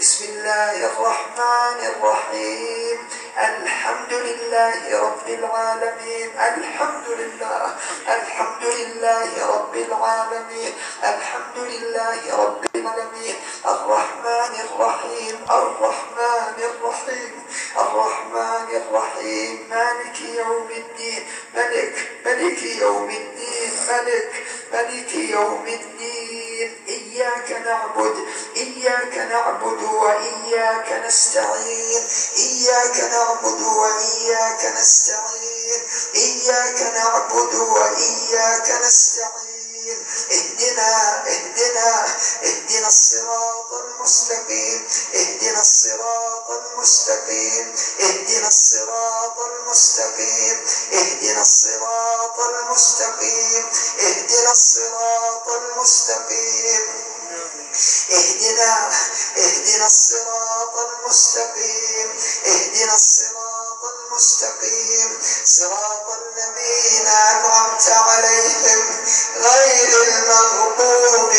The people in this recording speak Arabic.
بسم الله الرحمن الرحيم. الحمد لله رب العالمين. الحمد لله. الحمد لله رب العالمين. الحمد لله رب العالمين. الرحمن الرحيم. الرحمن الرحيم. الرحمن الرحيم. مالك يوم الدين. ملك. ملك يوم الدين. ملك. ملك يوم الدين. إياك نعبد. إياك نعبد وإياك نستعين. إياك نعبد وإياك نستعين. إياك نعبد وإياك نستعين. اهدنا اهدنا اهدنا الصراط المستقيم. اهدنا الصراط المستقيم. اهدنا الصراط المستقيم. اهدنا الصراط المستقيم. اهدنا الصراط المستقيم. اهدنا اهدنا الصراط المستقيم اهدنا الصراط المستقيم. صراط الذين أنعمت عليهم غير المغضوب